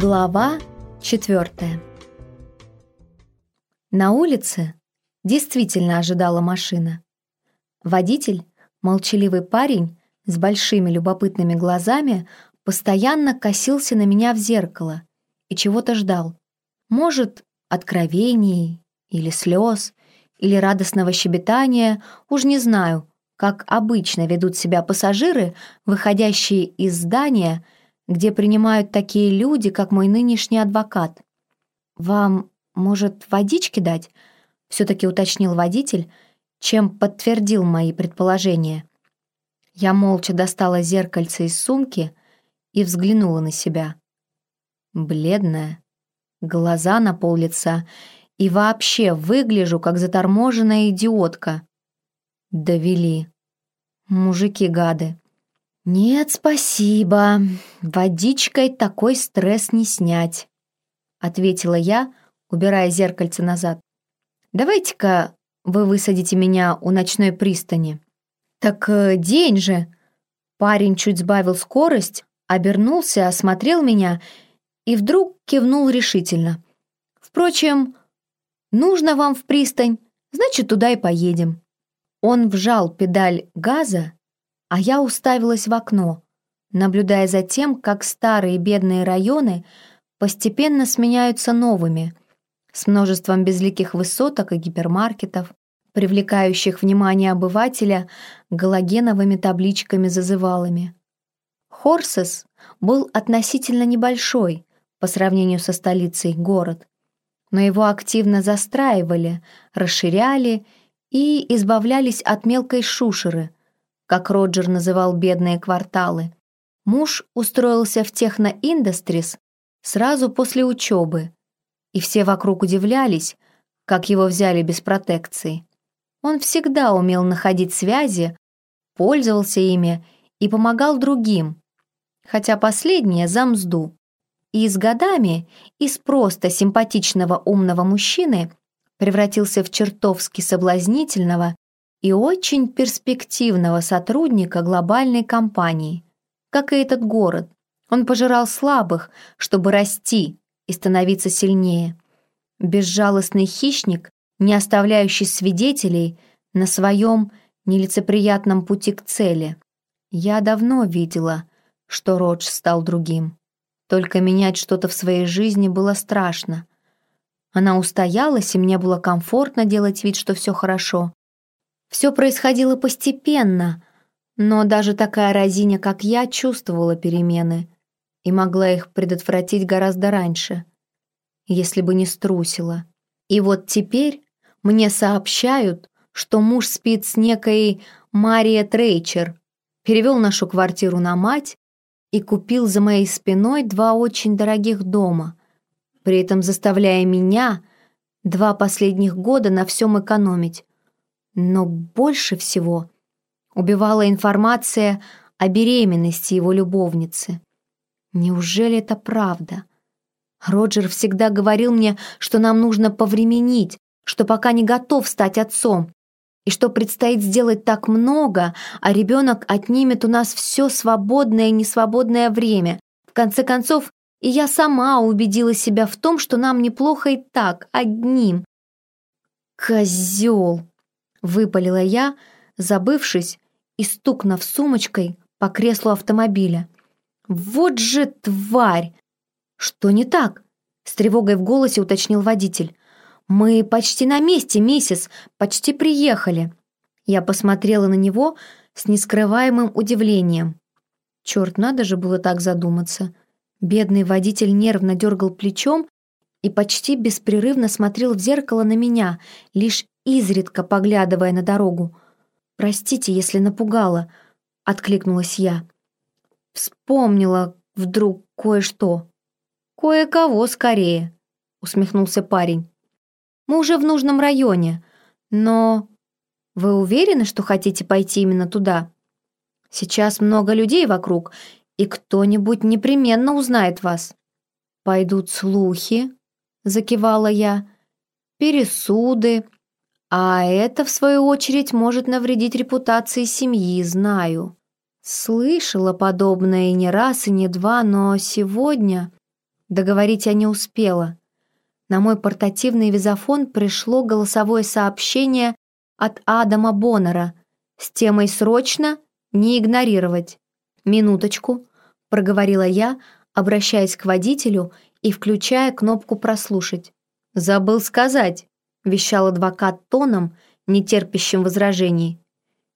Глава четвертая. На улице действительно ожидала машина. Водитель, молчаливый парень с большими любопытными глазами, постоянно косился на меня в зеркало и чего-то ждал. Может, откровений или слез, или радостного щебетания, уж не знаю, как обычно ведут себя пассажиры, выходящие из здания — где принимают такие люди, как мой нынешний адвокат. «Вам, может, водички дать?» — все-таки уточнил водитель, чем подтвердил мои предположения. Я молча достала зеркальце из сумки и взглянула на себя. Бледная, глаза на пол лица и вообще выгляжу, как заторможенная идиотка. Довели. Мужики-гады. «Нет, спасибо. Водичкой такой стресс не снять», — ответила я, убирая зеркальце назад. «Давайте-ка вы высадите меня у ночной пристани». «Так э, день же!» Парень чуть сбавил скорость, обернулся, осмотрел меня и вдруг кивнул решительно. «Впрочем, нужно вам в пристань, значит, туда и поедем». Он вжал педаль газа, а я уставилась в окно, наблюдая за тем, как старые бедные районы постепенно сменяются новыми, с множеством безликих высоток и гипермаркетов, привлекающих внимание обывателя галогеновыми табличками-зазывалами. Хорсес был относительно небольшой по сравнению со столицей город, но его активно застраивали, расширяли и избавлялись от мелкой шушеры – как Роджер называл бедные кварталы. Муж устроился в Техно-Индастрис сразу после учебы, и все вокруг удивлялись, как его взяли без протекции. Он всегда умел находить связи, пользовался ими и помогал другим, хотя последнее за мзду. И с годами из просто симпатичного умного мужчины превратился в чертовски соблазнительного и очень перспективного сотрудника глобальной компании, как и этот город. Он пожирал слабых, чтобы расти и становиться сильнее. Безжалостный хищник, не оставляющий свидетелей на своем нелицеприятном пути к цели. Я давно видела, что Родж стал другим. Только менять что-то в своей жизни было страшно. Она устоялась, и мне было комфортно делать вид, что все хорошо. Все происходило постепенно, но даже такая разиня, как я, чувствовала перемены и могла их предотвратить гораздо раньше, если бы не струсила. И вот теперь мне сообщают, что муж спит с некой Мария Трейчер, перевел нашу квартиру на мать и купил за моей спиной два очень дорогих дома, при этом заставляя меня два последних года на всем экономить. Но больше всего убивала информация о беременности его любовницы. Неужели это правда? Роджер всегда говорил мне, что нам нужно повременить, что пока не готов стать отцом, и что предстоит сделать так много, а ребенок отнимет у нас все свободное и несвободное время. В конце концов, и я сама убедила себя в том, что нам неплохо и так, одним. Козел! Выпалила я, забывшись и стукнув сумочкой по креслу автомобиля. «Вот же тварь!» «Что не так?» С тревогой в голосе уточнил водитель. «Мы почти на месте, миссис, почти приехали». Я посмотрела на него с нескрываемым удивлением. Черт, надо же было так задуматься. Бедный водитель нервно дергал плечом и почти беспрерывно смотрел в зеркало на меня, лишь изредка поглядывая на дорогу. «Простите, если напугала», — откликнулась я. Вспомнила вдруг кое-что. «Кое-кого скорее», — усмехнулся парень. «Мы уже в нужном районе, но...» «Вы уверены, что хотите пойти именно туда? Сейчас много людей вокруг, и кто-нибудь непременно узнает вас». «Пойдут слухи», — закивала я, — «пересуды, а это, в свою очередь, может навредить репутации семьи, знаю. Слышала подобное и не раз, и не два, но сегодня... Договорить я не успела. На мой портативный визофон пришло голосовое сообщение от Адама Боннера с темой «Срочно не игнорировать». «Минуточку», — проговорила я, обращаясь к водителю и включая кнопку «Прослушать». «Забыл сказать», — вещал адвокат тоном, нетерпящим возражений.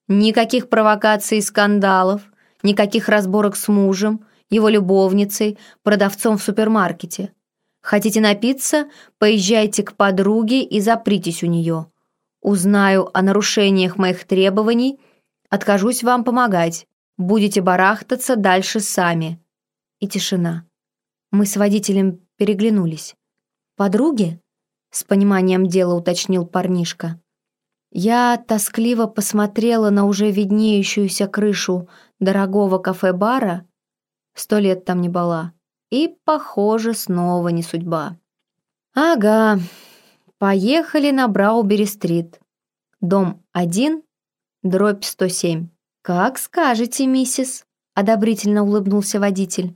«Никаких провокаций и скандалов, никаких разборок с мужем, его любовницей, продавцом в супермаркете. Хотите напиться? Поезжайте к подруге и запритесь у нее. Узнаю о нарушениях моих требований, откажусь вам помогать. Будете барахтаться дальше сами». И тишина. Мы с водителем переглянулись. «Подруги?» — с пониманием дела уточнил парнишка. Я тоскливо посмотрела на уже виднеющуюся крышу дорогого кафе-бара, сто лет там не была, и, похоже, снова не судьба. «Ага, поехали на Браубери-стрит, дом 1, дробь 107». «Как скажете, миссис», — одобрительно улыбнулся водитель.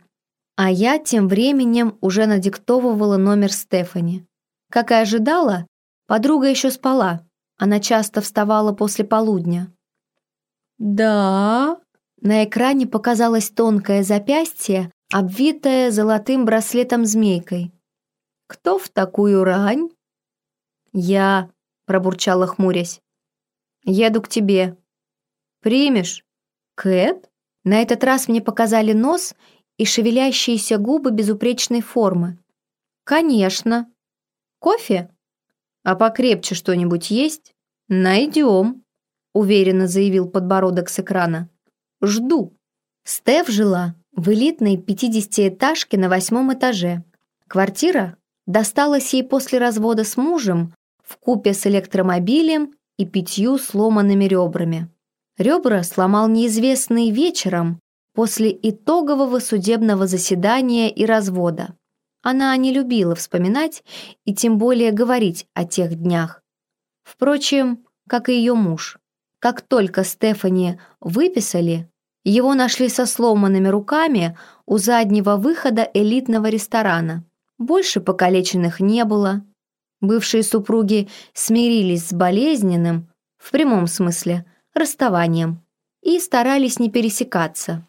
А я тем временем уже надиктовывала номер Стефани. Как и ожидала, подруга еще спала. Она часто вставала после полудня. «Да...» На экране показалось тонкое запястье, обвитое золотым браслетом-змейкой. «Кто в такую рань?» «Я», — пробурчала хмурясь. «Еду к тебе. Примешь?» «Кэт?» На этот раз мне показали нос и шевелящиеся губы безупречной формы. «Конечно. Кофе? А покрепче что-нибудь есть? Найдем», — уверенно заявил подбородок с экрана. «Жду». Стеф жила в элитной пятидесятиэтажке на восьмом этаже. Квартира досталась ей после развода с мужем в купе с электромобилем и пятью сломанными ребрами. Ребра сломал неизвестный вечером после итогового судебного заседания и развода. Она не любила вспоминать и тем более говорить о тех днях. Впрочем, как и ее муж. Как только Стефани выписали, его нашли со сломанными руками у заднего выхода элитного ресторана. Больше покалеченных не было. Бывшие супруги смирились с болезненным, в прямом смысле, расставанием и старались не пересекаться.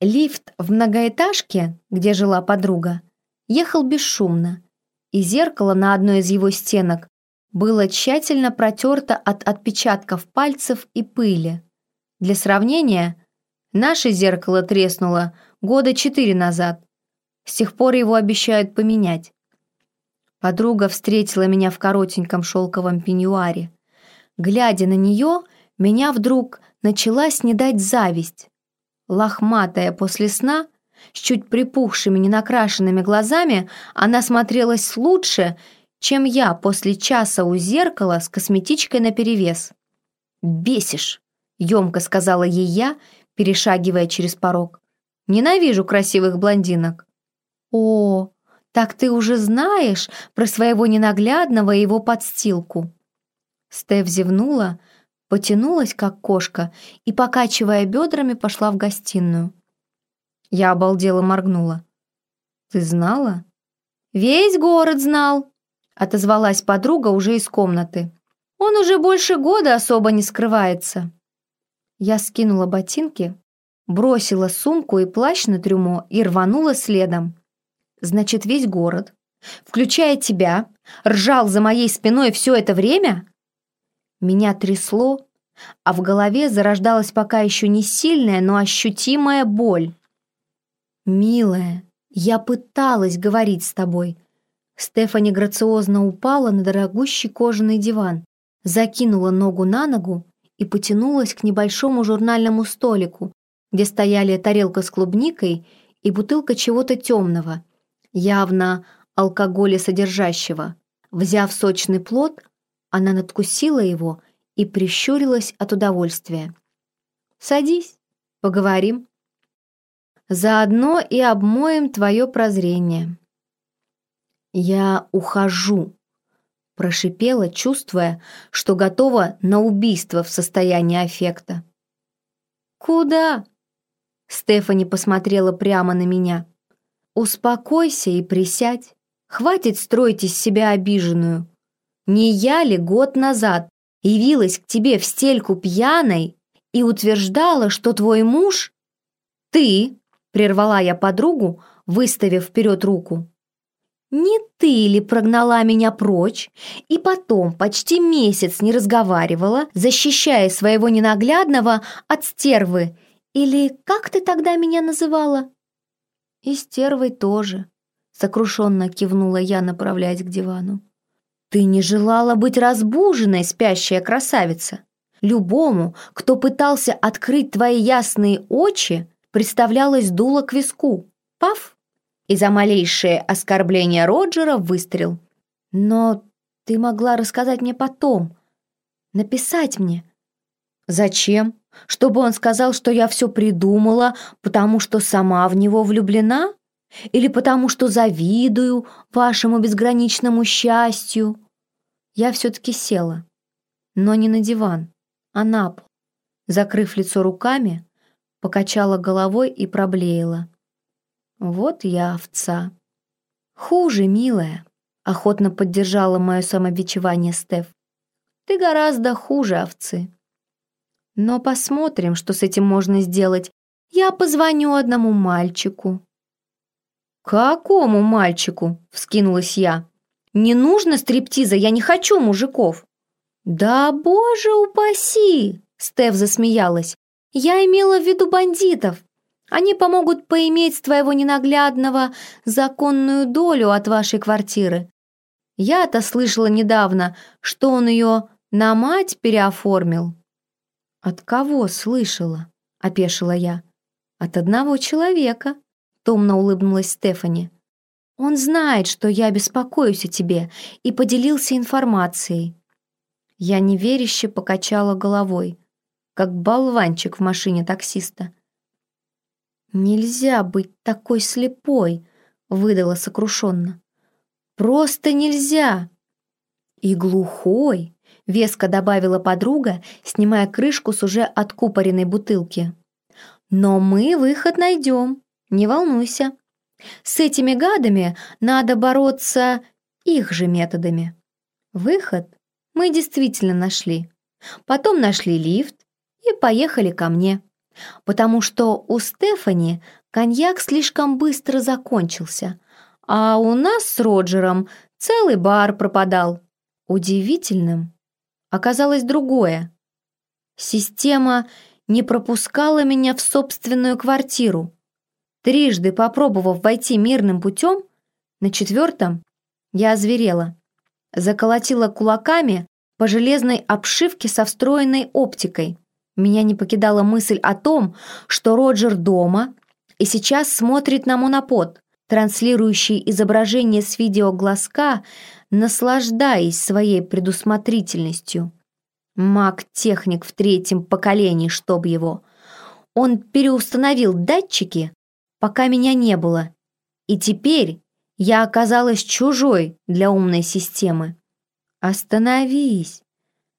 Лифт в многоэтажке, где жила подруга, ехал бесшумно, и зеркало на одной из его стенок было тщательно протерто от отпечатков пальцев и пыли. Для сравнения, наше зеркало треснуло года четыре назад. С тех пор его обещают поменять. Подруга встретила меня в коротеньком шелковом пеньюаре. Глядя на нее, меня вдруг начала снедать зависть лохматая после сна, с чуть припухшими ненакрашенными глазами, она смотрелась лучше, чем я после часа у зеркала с косметичкой наперевес. «Бесишь», — емко сказала ей я, перешагивая через порог. «Ненавижу красивых блондинок». «О, так ты уже знаешь про своего ненаглядного и его подстилку». Стеф зевнула, потянулась, как кошка, и, покачивая бедрами, пошла в гостиную. Я обалдела моргнула. «Ты знала?» «Весь город знал», — отозвалась подруга уже из комнаты. «Он уже больше года особо не скрывается». Я скинула ботинки, бросила сумку и плащ на трюмо и рванула следом. «Значит, весь город, включая тебя, ржал за моей спиной все это время?» Меня трясло, а в голове зарождалась пока еще не сильная, но ощутимая боль. «Милая, я пыталась говорить с тобой». Стефани грациозно упала на дорогущий кожаный диван, закинула ногу на ногу и потянулась к небольшому журнальному столику, где стояли тарелка с клубникой и бутылка чего-то темного, явно алкоголя содержащего. Взяв сочный плод, она надкусила его и прищурилась от удовольствия. «Садись, поговорим. Заодно и обмоем твое прозрение». «Я ухожу», — прошипела, чувствуя, что готова на убийство в состоянии аффекта. «Куда?» Стефани посмотрела прямо на меня. успокойся и присядь. Хватит строить из себя обиженную. Не я ли год назад явилась к тебе в стельку пьяной и утверждала, что твой муж... Ты, прервала я подругу, выставив вперед руку. Не ты ли прогнала меня прочь и потом почти месяц не разговаривала, защищая своего ненаглядного от стервы? Или как ты тогда меня называла? И стервой тоже, сокрушенно кивнула я, направляясь к дивану. Ты не желала быть разбуженной, спящая красавица. Любому, кто пытался открыть твои ясные очи, представлялось дуло к виску. Паф! И за малейшее оскорбление Роджера выстрел. Но ты могла рассказать мне потом. Написать мне. Зачем? Чтобы он сказал, что я все придумала, потому что сама в него влюблена? Или потому что завидую вашему безграничному счастью? Я все-таки села, но не на диван, а на пол. Закрыв лицо руками, покачала головой и проблеяла. Вот я овца. Хуже, милая, охотно поддержала мое самобичевание Стеф. Ты гораздо хуже овцы. Но посмотрим, что с этим можно сделать. Я позвоню одному мальчику». «Какому мальчику?» — вскинулась я. «Не нужно стриптиза, я не хочу мужиков». «Да боже упаси!» — Стеф засмеялась. «Я имела в виду бандитов. Они помогут поиметь твоего ненаглядного законную долю от вашей квартиры. Я-то слышала недавно, что он ее на мать переоформил». «От кого слышала?» — опешила я. «От одного человека», — томно улыбнулась Стефани. «Он знает, что я беспокоюсь о тебе, и поделился информацией». Я неверяще покачала головой, как болванчик в машине таксиста. «Нельзя быть такой слепой», — выдала сокрушенно. «Просто нельзя!» «И глухой», Веско добавила подруга, снимая крышку с уже откупоренной бутылки. «Но мы выход найдем, не волнуйся. С этими гадами надо бороться их же методами. Выход мы действительно нашли. Потом нашли лифт и поехали ко мне. Потому что у Стефани коньяк слишком быстро закончился, а у нас с Роджером целый бар пропадал. Удивительным оказалось другое. Система не пропускала меня в собственную квартиру. Трижды попробовав войти мирным путем, на четвертом я озверела. Заколотила кулаками по железной обшивке со встроенной оптикой. Меня не покидала мысль о том, что Роджер дома и сейчас смотрит на монопод, транслирующий изображение с видеоглазка наслаждаясь своей предусмотрительностью. Маг-техник в третьем поколении, чтоб его. Он переустановил датчики, пока меня не было. И теперь я оказалась чужой для умной системы. «Остановись!»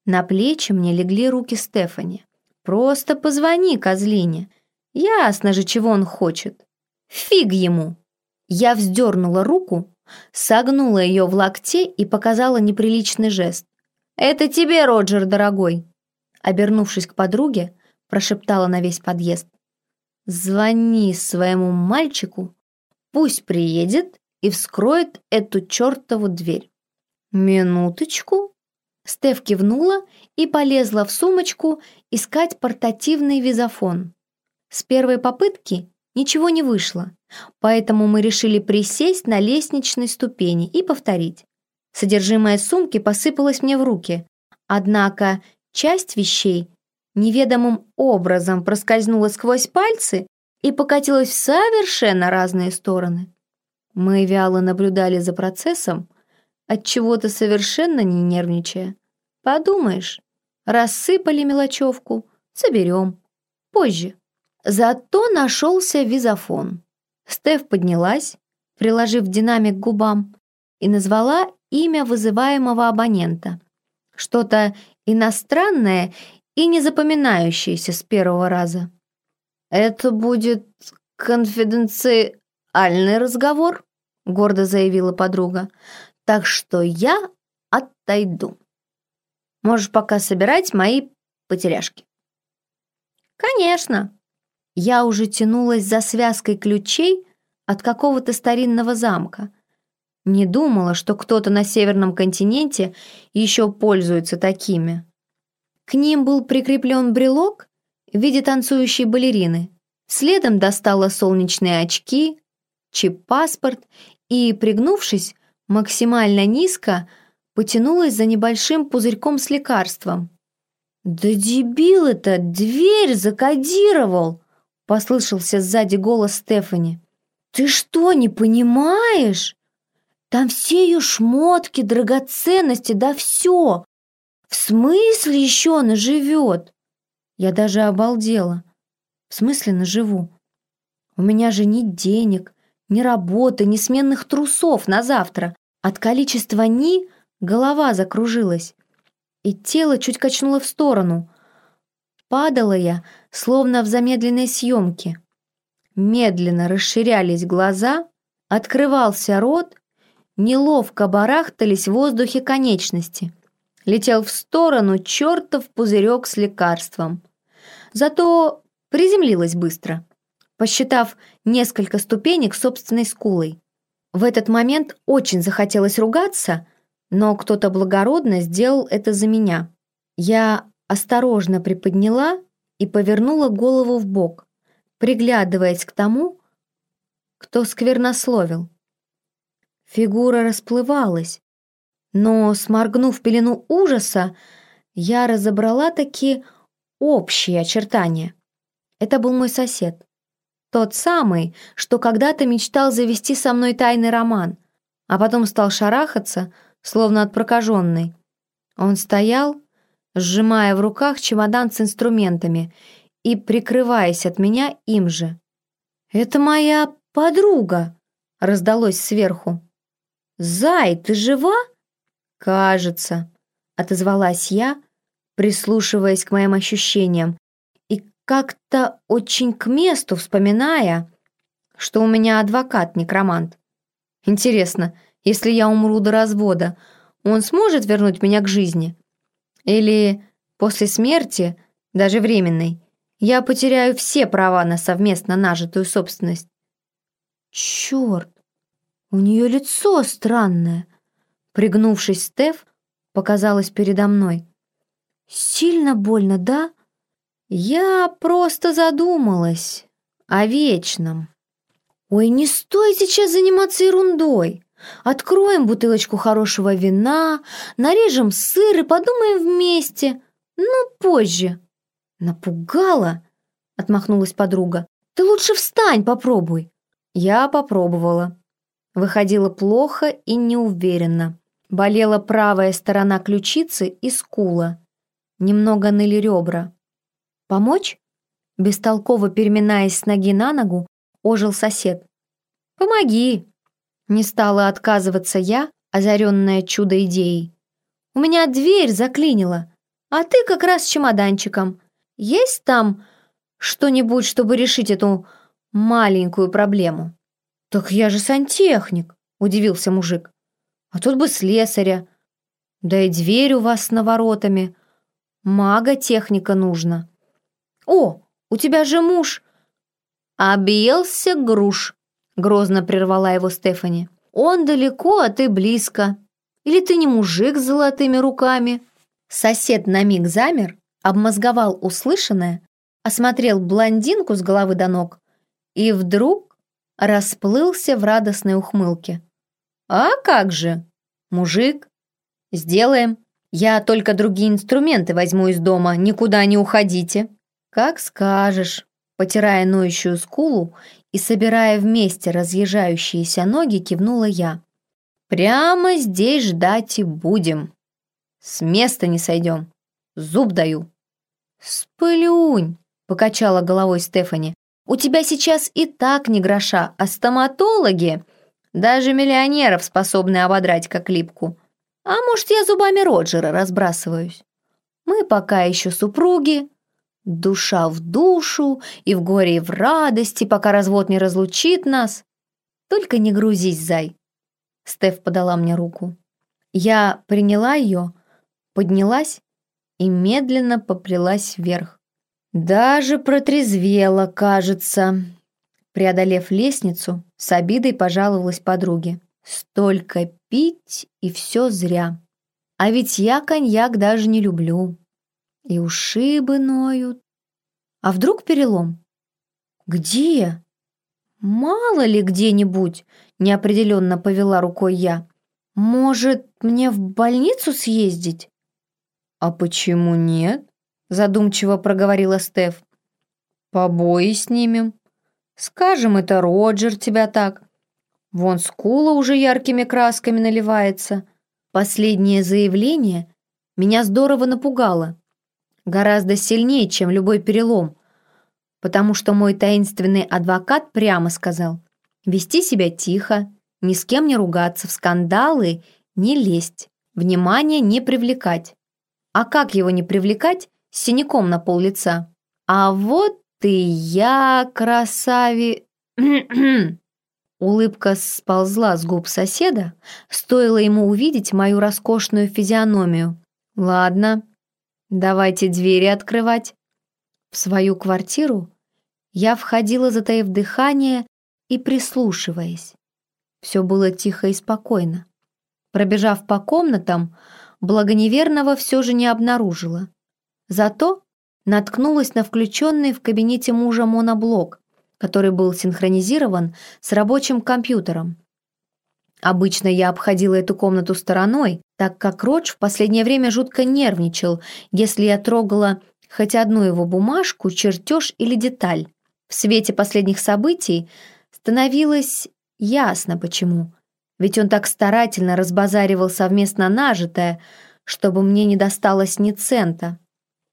На плечи мне легли руки Стефани. «Просто позвони козлине. Ясно же, чего он хочет. Фиг ему!» Я вздернула руку, согнула ее в локте и показала неприличный жест. «Это тебе, Роджер, дорогой!» Обернувшись к подруге, прошептала на весь подъезд. «Звони своему мальчику, пусть приедет и вскроет эту чертову дверь». «Минуточку!» Стеф кивнула и полезла в сумочку искать портативный визофон. С первой попытки ничего не вышло, Поэтому мы решили присесть на лестничной ступени и повторить. Содержимое сумки посыпалось мне в руки, однако часть вещей неведомым образом проскользнула сквозь пальцы и покатилась в совершенно разные стороны. Мы вяло наблюдали за процессом, от чего-то совершенно не нервничая. Подумаешь, рассыпали мелочевку, соберем. Позже. Зато нашелся визофон. Стеф поднялась, приложив динамик к губам, и назвала имя вызываемого абонента. Что-то иностранное и незапоминающееся с первого раза. «Это будет конфиденци...» реальный разговор», — гордо заявила подруга. «Так что я отойду. Можешь пока собирать мои потеряшки». «Конечно». Я уже тянулась за связкой ключей от какого-то старинного замка. Не думала, что кто-то на Северном континенте еще пользуется такими. К ним был прикреплен брелок в виде танцующей балерины. Следом достала солнечные очки, чип-паспорт и, пригнувшись максимально низко, потянулась за небольшим пузырьком с лекарством. «Да дебил это! Дверь закодировал!» — послышался сзади голос Стефани. «Ты что, не понимаешь? Там все ее шмотки, драгоценности, да все! В смысле еще она живет?» Я даже обалдела. В смысле наживу? У меня же ни денег, ни работы, ни сменных трусов на завтра. От количества «ни» голова закружилась, и тело чуть качнуло в сторону. Падала я, словно в замедленной съемке. Медленно расширялись глаза, открывался рот, неловко барахтались в воздухе конечности. Летел в сторону чертов пузырек с лекарством. Зато Приземлилась быстро, посчитав несколько ступенек собственной скулой. В этот момент очень захотелось ругаться, но кто-то благородно сделал это за меня. Я осторожно приподняла и повернула голову в бок, приглядываясь к тому, кто сквернословил. Фигура расплывалась, но, сморгнув пелену ужаса, я разобрала такие общие очертания. Это был мой сосед. Тот самый, что когда-то мечтал завести со мной тайный роман, а потом стал шарахаться, словно от прокаженной. Он стоял, сжимая в руках чемодан с инструментами и прикрываясь от меня им же. «Это моя подруга!» — раздалось сверху. «Зай, ты жива?» «Кажется», — отозвалась я, прислушиваясь к моим ощущениям, как-то очень к месту вспоминая, что у меня адвокат-некромант. Интересно, если я умру до развода, он сможет вернуть меня к жизни? Или после смерти, даже временной, я потеряю все права на совместно нажитую собственность? Черт, у нее лицо странное. Пригнувшись, Стеф показалась передо мной. Сильно больно, да? Я просто задумалась о вечном. Ой, не стоит сейчас заниматься ерундой. Откроем бутылочку хорошего вина, нарежем сыр и подумаем вместе. Ну, позже. Напугала, отмахнулась подруга. Ты лучше встань, попробуй. Я попробовала. Выходило плохо и неуверенно. Болела правая сторона ключицы и скула. Немного ныли ребра. «Помочь?» Бестолково переминаясь с ноги на ногу, ожил сосед. «Помоги!» Не стала отказываться я, озаренная чудо-идеей. «У меня дверь заклинила, а ты как раз с чемоданчиком. Есть там что-нибудь, чтобы решить эту маленькую проблему?» «Так я же сантехник», — удивился мужик. «А тут бы слесаря. Да и дверь у вас с наворотами. Мага техника нужно». «О, у тебя же муж!» «Объелся груш», — грозно прервала его Стефани. «Он далеко, а ты близко. Или ты не мужик с золотыми руками?» Сосед на миг замер, обмозговал услышанное, осмотрел блондинку с головы до ног и вдруг расплылся в радостной ухмылке. «А как же? Мужик? Сделаем. Я только другие инструменты возьму из дома, никуда не уходите». «Как скажешь», потирая ноющую скулу и собирая вместе разъезжающиеся ноги, кивнула я. «Прямо здесь ждать и будем. С места не сойдем. Зуб даю». «Сплюнь», — покачала головой Стефани. «У тебя сейчас и так не гроша, а стоматологи даже миллионеров способны ободрать как липку. А может, я зубами Роджера разбрасываюсь? Мы пока еще супруги, Душа в душу, и в горе, и в радости, пока развод не разлучит нас. Только не грузись, зай. Стеф подала мне руку. Я приняла ее, поднялась и медленно поплелась вверх. Даже протрезвела, кажется. Преодолев лестницу, с обидой пожаловалась подруге. Столько пить, и все зря. А ведь я коньяк даже не люблю. И ушибы ноют. А вдруг перелом? Где? Мало ли где-нибудь, неопределенно повела рукой я. Может, мне в больницу съездить? А почему нет? Задумчиво проговорила Стеф. Побои снимем. Скажем, это Роджер тебя так. Вон скула уже яркими красками наливается. Последнее заявление меня здорово напугало. Гораздо сильнее, чем любой перелом. Потому что мой таинственный адвокат прямо сказал вести себя тихо, ни с кем не ругаться, в скандалы не лезть, внимание не привлекать. А как его не привлекать с синяком на пол лица? А вот ты я, красави... Улыбка сползла с губ соседа, стоило ему увидеть мою роскошную физиономию. «Ладно, давайте двери открывать». В свою квартиру я входила, затаив дыхание и прислушиваясь. Все было тихо и спокойно. Пробежав по комнатам, благоневерного все же не обнаружила. Зато наткнулась на включенный в кабинете мужа моноблок, который был синхронизирован с рабочим компьютером. Обычно я обходила эту комнату стороной, так как Родж в последнее время жутко нервничал, если я трогала хоть одну его бумажку, чертеж или деталь. В свете последних событий становилось ясно почему. Ведь он так старательно разбазаривал совместно нажитое, чтобы мне не досталось ни цента.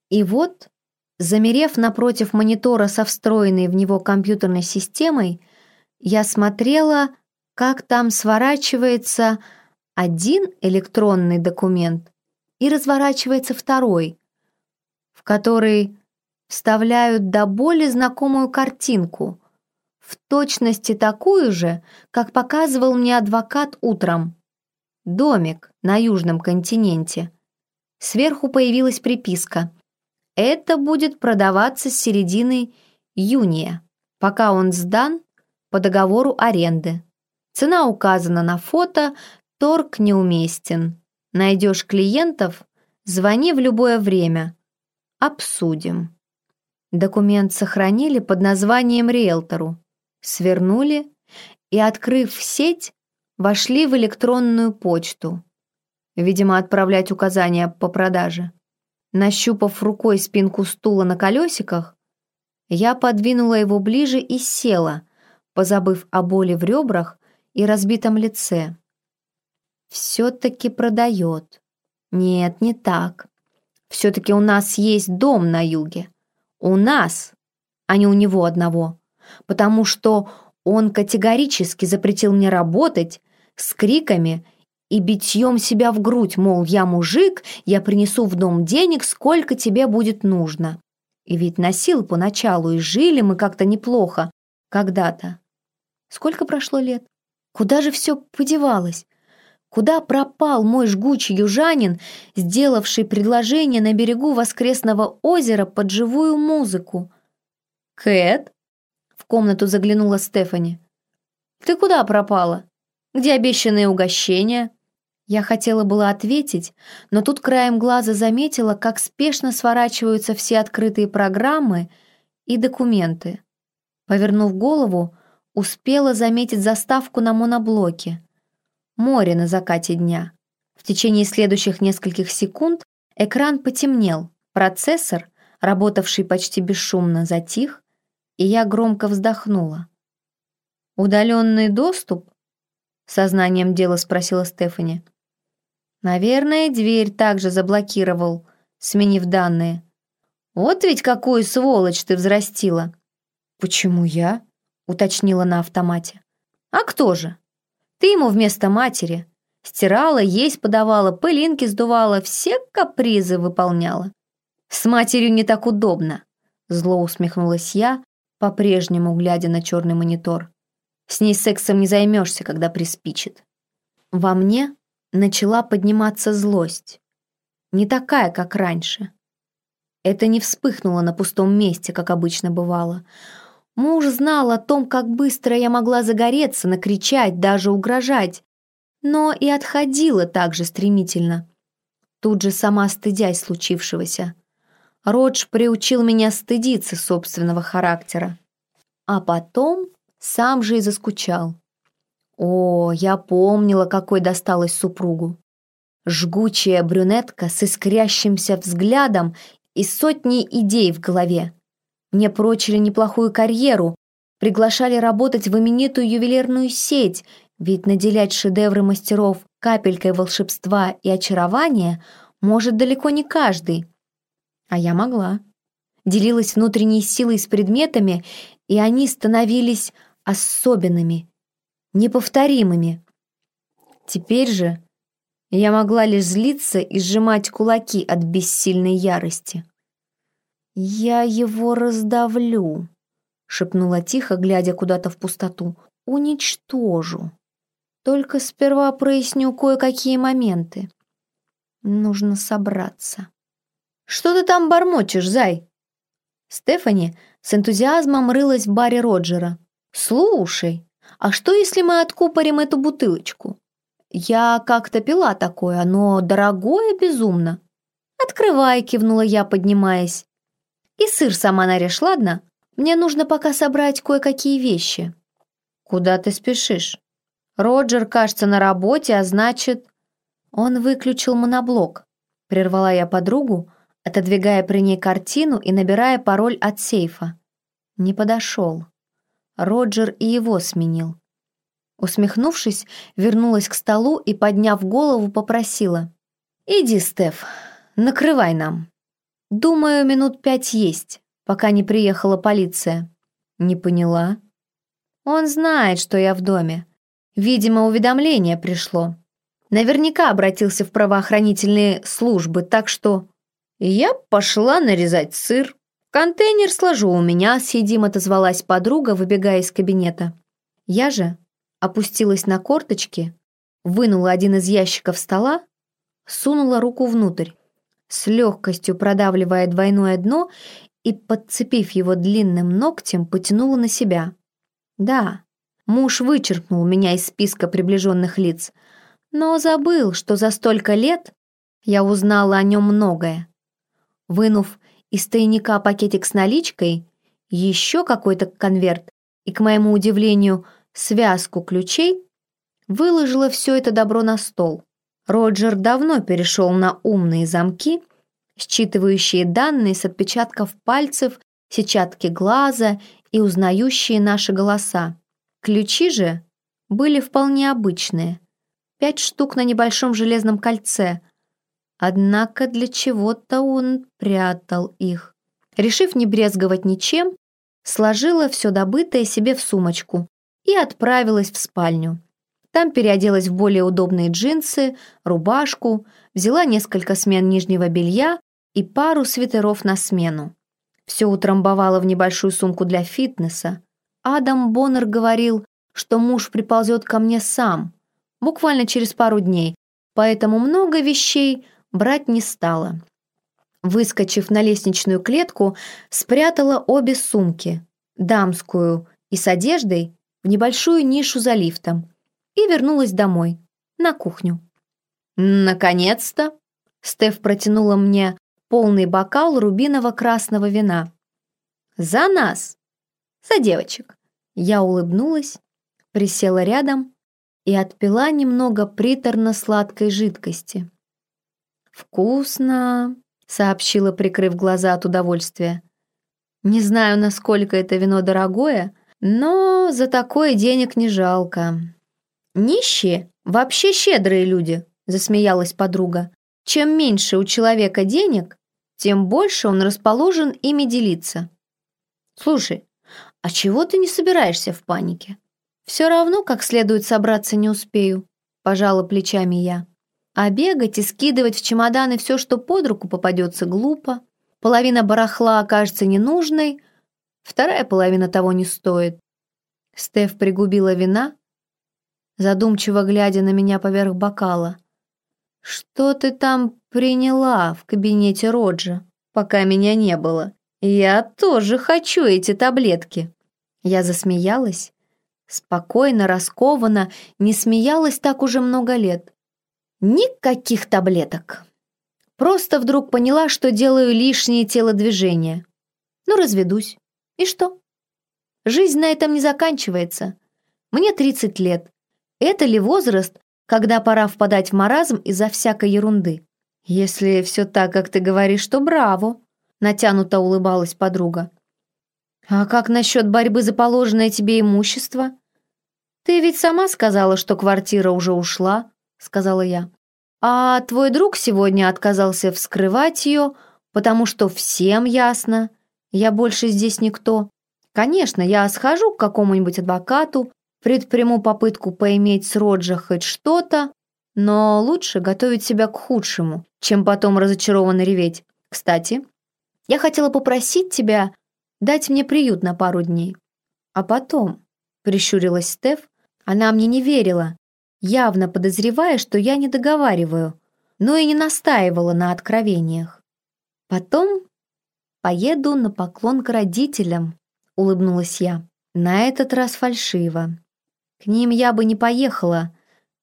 И вот Замерев напротив монитора со встроенной в него компьютерной системой, я смотрела, как там сворачивается один электронный документ и разворачивается второй, в который вставляют до боли знакомую картинку, в точности такую же, как показывал мне адвокат утром. Домик на южном континенте. Сверху появилась приписка – это будет продаваться с середины июня, пока он сдан по договору аренды. Цена указана на фото, торг неуместен. Найдешь клиентов, звони в любое время. Обсудим. Документ сохранили под названием риэлтору, свернули и, открыв сеть, вошли в электронную почту. Видимо, отправлять указания по продаже. Нащупав рукой спинку стула на колесиках, я подвинула его ближе и села, позабыв о боли в ребрах и разбитом лице. «Все-таки продает. Нет, не так. Все-таки у нас есть дом на юге. У нас, а не у него одного. Потому что он категорически запретил мне работать с криками и битьем себя в грудь, мол, я мужик, я принесу в дом денег, сколько тебе будет нужно. И ведь носил поначалу, и жили мы как-то неплохо, когда-то. Сколько прошло лет? Куда же все подевалось? Куда пропал мой жгучий южанин, сделавший предложение на берегу воскресного озера под живую музыку? «Кэт?» — в комнату заглянула Стефани. «Ты куда пропала? Где обещанные угощения?» Я хотела было ответить, но тут краем глаза заметила, как спешно сворачиваются все открытые программы и документы. Повернув голову, успела заметить заставку на моноблоке. Море на закате дня. В течение следующих нескольких секунд экран потемнел, процессор, работавший почти бесшумно, затих, и я громко вздохнула. «Удаленный доступ?» — сознанием дела спросила Стефани. Наверное, дверь также заблокировал, сменив данные. Вот ведь какую сволочь ты взрастила. Почему я? Уточнила на автомате. А кто же? Ты ему вместо матери. Стирала, есть подавала, пылинки сдувала, все капризы выполняла. С матерью не так удобно. Зло усмехнулась я, по-прежнему глядя на черный монитор. С ней сексом не займешься, когда приспичит. Во мне начала подниматься злость. Не такая, как раньше. Это не вспыхнуло на пустом месте, как обычно бывало. Муж знал о том, как быстро я могла загореться, накричать, даже угрожать. Но и отходила так же стремительно. Тут же сама стыдясь случившегося. Родж приучил меня стыдиться собственного характера. А потом сам же и заскучал. О, я помнила, какой досталась супругу. Жгучая брюнетка с искрящимся взглядом и сотней идей в голове. Мне прочили неплохую карьеру, приглашали работать в именитую ювелирную сеть, ведь наделять шедевры мастеров капелькой волшебства и очарования может далеко не каждый. А я могла. Делилась внутренней силой с предметами, и они становились особенными, неповторимыми. Теперь же я могла лишь злиться и сжимать кулаки от бессильной ярости. «Я его раздавлю», — шепнула тихо, глядя куда-то в пустоту. «Уничтожу. Только сперва проясню кое-какие моменты. Нужно собраться». «Что ты там бормочешь, зай?» Стефани с энтузиазмом рылась в баре Роджера. «Слушай, а что, если мы откупорим эту бутылочку? Я как-то пила такое, оно дорогое безумно». «Открывай», — кивнула я, поднимаясь. «И сыр сама нарежь, ладно? Мне нужно пока собрать кое-какие вещи». «Куда ты спешишь?» «Роджер, кажется, на работе, а значит...» Он выключил моноблок. Прервала я подругу, отодвигая при ней картину и набирая пароль от сейфа. Не подошел. Роджер и его сменил. Усмехнувшись, вернулась к столу и, подняв голову, попросила. «Иди, Стеф, накрывай нам. Думаю, минут пять есть, пока не приехала полиция». «Не поняла?» «Он знает, что я в доме. Видимо, уведомление пришло. Наверняка обратился в правоохранительные службы, так что...» Я пошла нарезать сыр. «Контейнер сложу у меня», — съедим отозвалась подруга, выбегая из кабинета. Я же опустилась на корточки, вынула один из ящиков стола, сунула руку внутрь, с легкостью продавливая двойное дно и, подцепив его длинным ногтем, потянула на себя. Да, муж вычеркнул меня из списка приближенных лиц, но забыл, что за столько лет я узнала о нем многое. Вынув из тайника пакетик с наличкой, еще какой-то конверт и, к моему удивлению, связку ключей, выложила все это добро на стол. Роджер давно перешел на умные замки, считывающие данные с отпечатков пальцев, сетчатки глаза и узнающие наши голоса. Ключи же были вполне обычные. Пять штук на небольшом железном кольце. Однако для чего-то он прятал их. Решив не брезговать ничем, сложила все добытое себе в сумочку и отправилась в спальню. Там переоделась в более удобные джинсы, рубашку, взяла несколько смен нижнего белья и пару свитеров на смену. Все утрамбовала в небольшую сумку для фитнеса. Адам Боннер говорил, что муж приползет ко мне сам, буквально через пару дней, поэтому много вещей брать не стала. Выскочив на лестничную клетку, спрятала обе сумки, дамскую и с одеждой, в небольшую нишу за лифтом и вернулась домой, на кухню. «Наконец-то!» Стеф протянула мне полный бокал рубиново-красного вина. «За нас! За девочек!» Я улыбнулась, присела рядом и отпила немного приторно-сладкой жидкости. «Вкусно!» — сообщила, прикрыв глаза от удовольствия. «Не знаю, насколько это вино дорогое, но за такое денег не жалко. Нищие вообще щедрые люди, засмеялась подруга. Чем меньше у человека денег, тем больше он расположен ими делиться. Слушай, а чего ты не собираешься в панике? Все равно, как следует собраться не успею, пожала плечами я. А бегать и скидывать в чемоданы все, что под руку попадется, глупо. Половина барахла окажется ненужной, Вторая половина того не стоит. Стеф пригубила вина, задумчиво глядя на меня поверх бокала. «Что ты там приняла в кабинете Роджа, пока меня не было? Я тоже хочу эти таблетки!» Я засмеялась. Спокойно, раскованно, не смеялась так уже много лет. Никаких таблеток. Просто вдруг поняла, что делаю лишние телодвижения. Ну, разведусь. И что? Жизнь на этом не заканчивается. Мне 30 лет. Это ли возраст, когда пора впадать в маразм из-за всякой ерунды? Если все так, как ты говоришь, то браво, натянуто улыбалась подруга. А как насчет борьбы за положенное тебе имущество? Ты ведь сама сказала, что квартира уже ушла, сказала я. А твой друг сегодня отказался вскрывать ее, потому что всем ясно, я больше здесь никто. Конечно, я схожу к какому-нибудь адвокату, предприму попытку поиметь с Роджа хоть что-то, но лучше готовить себя к худшему, чем потом разочарованно реветь. Кстати, я хотела попросить тебя дать мне приют на пару дней. А потом, прищурилась Стеф, она мне не верила, явно подозревая, что я не договариваю, но и не настаивала на откровениях. Потом поеду на поклон к родителям, улыбнулась я. На этот раз фальшиво. К ним я бы не поехала,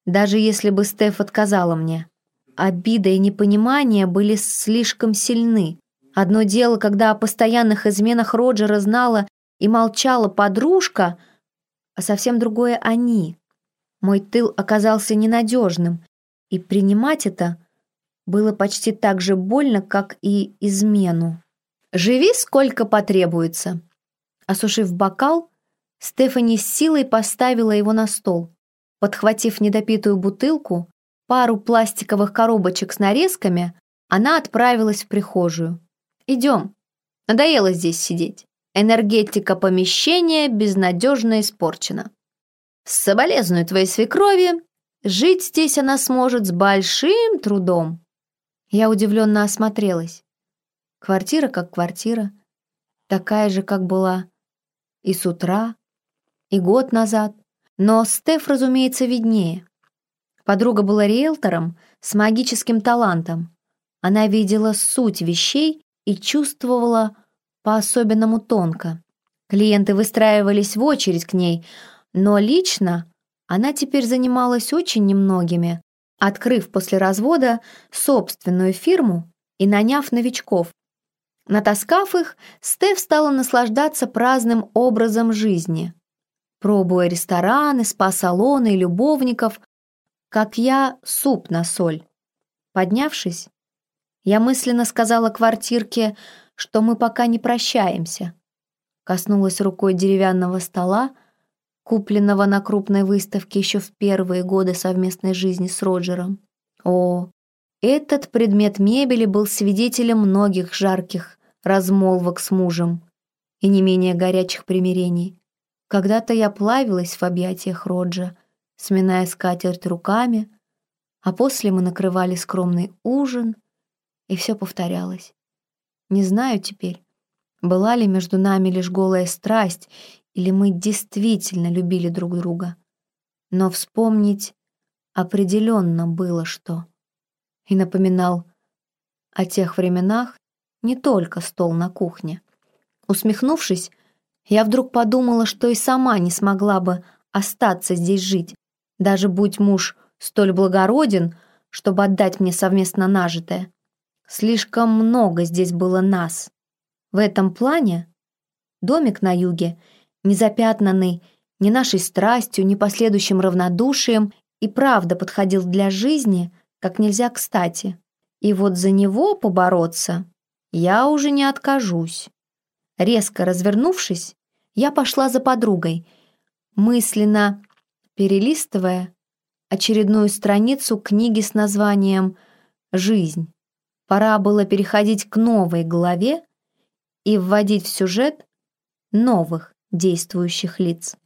даже если бы Стеф отказала мне. Обида и непонимание были слишком сильны. Одно дело, когда о постоянных изменах Роджера знала и молчала подружка, а совсем другое они. Мой тыл оказался ненадежным, и принимать это было почти так же больно, как и измену. «Живи, сколько потребуется», Осушив бокал, Стефани с силой поставила его на стол. Подхватив недопитую бутылку, пару пластиковых коробочек с нарезками, она отправилась в прихожую. «Идем. Надоело здесь сидеть. Энергетика помещения безнадежно испорчена. Соболезную твоей свекрови. Жить здесь она сможет с большим трудом». Я удивленно осмотрелась. Квартира как квартира, такая же, как была и с утра, и год назад. Но Стеф, разумеется, виднее. Подруга была риэлтором с магическим талантом. Она видела суть вещей и чувствовала по-особенному тонко. Клиенты выстраивались в очередь к ней, но лично она теперь занималась очень немногими, открыв после развода собственную фирму и наняв новичков, Натаскав их, Стеф стала наслаждаться праздным образом жизни, пробуя рестораны, спа-салоны и любовников, как я суп на соль. Поднявшись, я мысленно сказала квартирке, что мы пока не прощаемся. Коснулась рукой деревянного стола, купленного на крупной выставке еще в первые годы совместной жизни с Роджером. О, этот предмет мебели был свидетелем многих жарких размолвок с мужем и не менее горячих примирений. Когда-то я плавилась в объятиях Роджа, сминая скатерть руками, а после мы накрывали скромный ужин, и все повторялось. Не знаю теперь, была ли между нами лишь голая страсть, или мы действительно любили друг друга. Но вспомнить определенно было что. И напоминал о тех временах, не только стол на кухне. Усмехнувшись, я вдруг подумала, что и сама не смогла бы остаться здесь жить, даже будь муж столь благороден, чтобы отдать мне совместно нажитое. Слишком много здесь было нас. В этом плане домик на юге, не запятнанный ни нашей страстью, ни последующим равнодушием, и правда подходил для жизни как нельзя кстати. И вот за него побороться я уже не откажусь. Резко развернувшись, я пошла за подругой, мысленно перелистывая очередную страницу книги с названием «Жизнь». Пора было переходить к новой главе и вводить в сюжет новых действующих лиц.